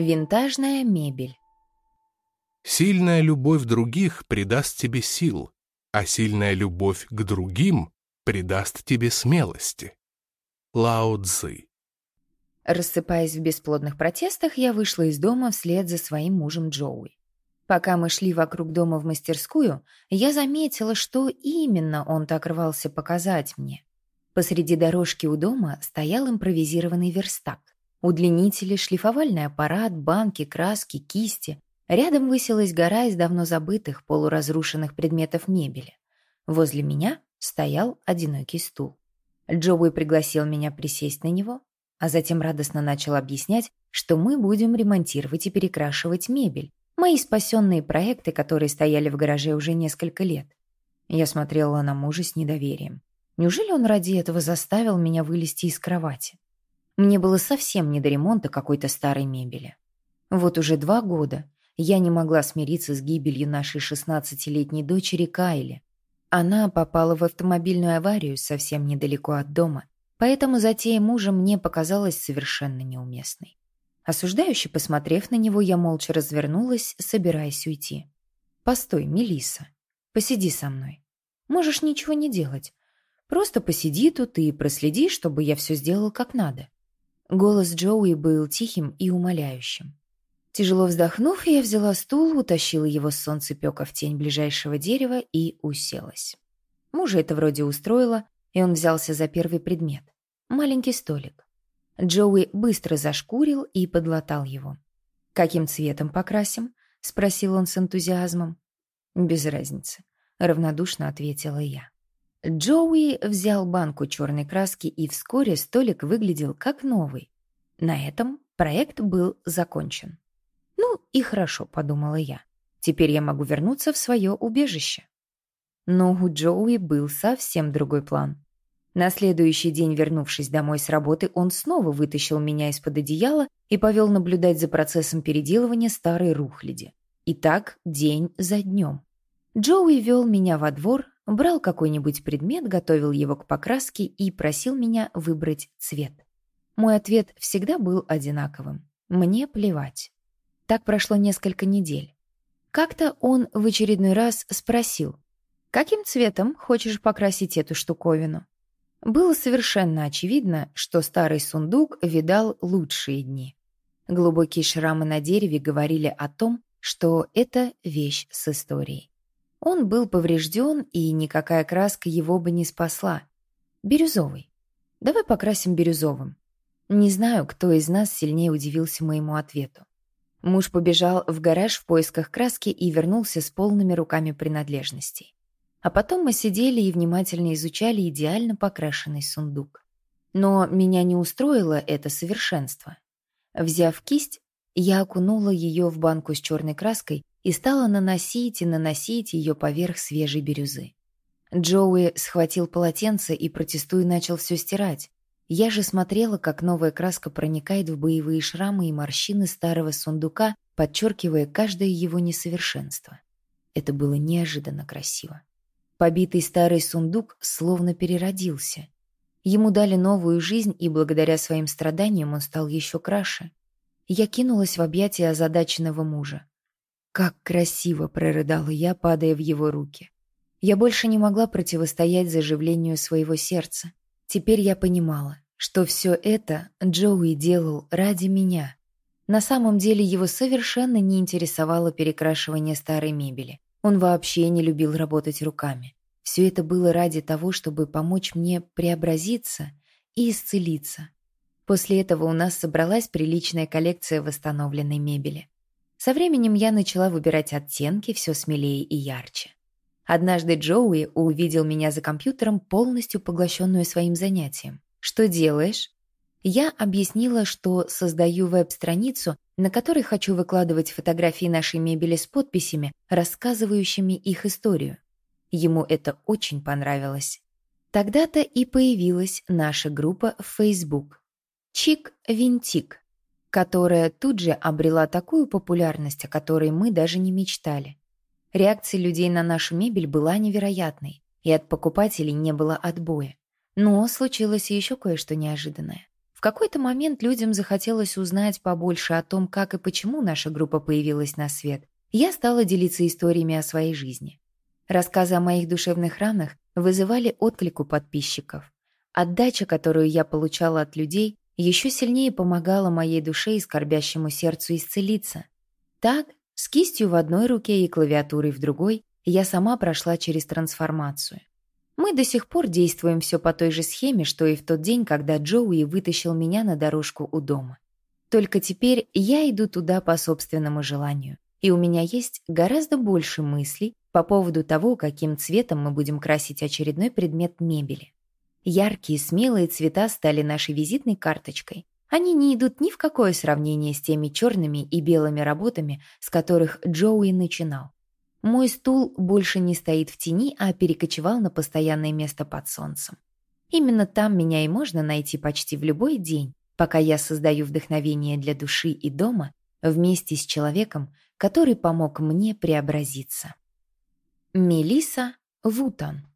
Винтажная мебель. Сильная любовь других придаст тебе сил, а сильная любовь к другим придаст тебе смелости. Лао Цзы. Рассыпаясь в бесплодных протестах, я вышла из дома вслед за своим мужем Джоуи. Пока мы шли вокруг дома в мастерскую, я заметила, что именно он так рвался показать мне. Посреди дорожки у дома стоял импровизированный верстак. Удлинители, шлифовальный аппарат, банки, краски, кисти. Рядом высилась гора из давно забытых, полуразрушенных предметов мебели. Возле меня стоял одинокий стул. Джоуи пригласил меня присесть на него, а затем радостно начал объяснять, что мы будем ремонтировать и перекрашивать мебель, Мои спасенные проекты, которые стояли в гараже уже несколько лет. Я смотрела на мужа с недоверием. Неужели он ради этого заставил меня вылезти из кровати? Мне было совсем не до ремонта какой-то старой мебели. Вот уже два года я не могла смириться с гибелью нашей шестнадцатилетней дочери Кайли. Она попала в автомобильную аварию совсем недалеко от дома, поэтому затея мужа мне показалась совершенно неуместной. Осуждающе посмотрев на него, я молча развернулась, собираясь уйти. «Постой, Мелисса, посиди со мной. Можешь ничего не делать. Просто посиди тут и проследи, чтобы я все сделал как надо». Голос Джоуи был тихим и умоляющим. Тяжело вздохнув, я взяла стул, утащила его с солнцепека в тень ближайшего дерева и уселась. Мужа это вроде устроило, и он взялся за первый предмет — маленький столик. Джоуи быстро зашкурил и подлатал его. «Каким цветом покрасим?» — спросил он с энтузиазмом. «Без разницы», — равнодушно ответила я. Джоуи взял банку черной краски, и вскоре столик выглядел как новый. На этом проект был закончен. «Ну и хорошо», — подумала я. «Теперь я могу вернуться в свое убежище». Но у Джоуи был совсем другой план. На следующий день, вернувшись домой с работы, он снова вытащил меня из-под одеяла и повел наблюдать за процессом переделывания старой рухляди. И так день за днем. Джоуи вел меня во двор, брал какой-нибудь предмет, готовил его к покраске и просил меня выбрать цвет. Мой ответ всегда был одинаковым. Мне плевать. Так прошло несколько недель. Как-то он в очередной раз спросил, «Каким цветом хочешь покрасить эту штуковину?» Было совершенно очевидно, что старый сундук видал лучшие дни. Глубокие шрамы на дереве говорили о том, что это вещь с историей. Он был поврежден, и никакая краска его бы не спасла. Бирюзовый. Давай покрасим бирюзовым. Не знаю, кто из нас сильнее удивился моему ответу. Муж побежал в гараж в поисках краски и вернулся с полными руками принадлежностей. А потом мы сидели и внимательно изучали идеально покрашенный сундук. Но меня не устроило это совершенство. Взяв кисть, я окунула ее в банку с черной краской и стала наносить и наносить ее поверх свежей бирюзы. Джоуи схватил полотенце и, протестуя, начал все стирать. Я же смотрела, как новая краска проникает в боевые шрамы и морщины старого сундука, подчеркивая каждое его несовершенство. Это было неожиданно красиво. Побитый старый сундук словно переродился. Ему дали новую жизнь, и благодаря своим страданиям он стал еще краше. Я кинулась в объятия озадаченного мужа. «Как красиво!» — прорыдала я, падая в его руки. Я больше не могла противостоять заживлению своего сердца. Теперь я понимала, что все это Джоуи делал ради меня. На самом деле его совершенно не интересовало перекрашивание старой мебели. Он вообще не любил работать руками. Все это было ради того, чтобы помочь мне преобразиться и исцелиться. После этого у нас собралась приличная коллекция восстановленной мебели. Со временем я начала выбирать оттенки все смелее и ярче. Однажды Джоуи увидел меня за компьютером, полностью поглощенную своим занятием. «Что делаешь?» Я объяснила, что создаю веб-страницу, на которой хочу выкладывать фотографии нашей мебели с подписями, рассказывающими их историю. Ему это очень понравилось. Тогда-то и появилась наша группа в Facebook «Чик-Винтик», которая тут же обрела такую популярность, о которой мы даже не мечтали. Реакция людей на нашу мебель была невероятной, и от покупателей не было отбоя. Но случилось еще кое-что неожиданное. В какой-то момент людям захотелось узнать побольше о том, как и почему наша группа появилась на свет. Я стала делиться историями о своей жизни. Рассказы о моих душевных ранах вызывали отклик у подписчиков. Отдача, которую я получала от людей, еще сильнее помогала моей душе и скорбящему сердцу исцелиться. Так, с кистью в одной руке и клавиатурой в другой, я сама прошла через трансформацию. Мы до сих пор действуем все по той же схеме, что и в тот день, когда Джоуи вытащил меня на дорожку у дома. Только теперь я иду туда по собственному желанию, и у меня есть гораздо больше мыслей по поводу того, каким цветом мы будем красить очередной предмет мебели. Яркие, смелые цвета стали нашей визитной карточкой. Они не идут ни в какое сравнение с теми черными и белыми работами, с которых Джоуи начинал. Мой стул больше не стоит в тени, а перекочевал на постоянное место под солнцем. Именно там меня и можно найти почти в любой день, пока я создаю вдохновение для души и дома вместе с человеком, который помог мне преобразиться. Мелиса Вутон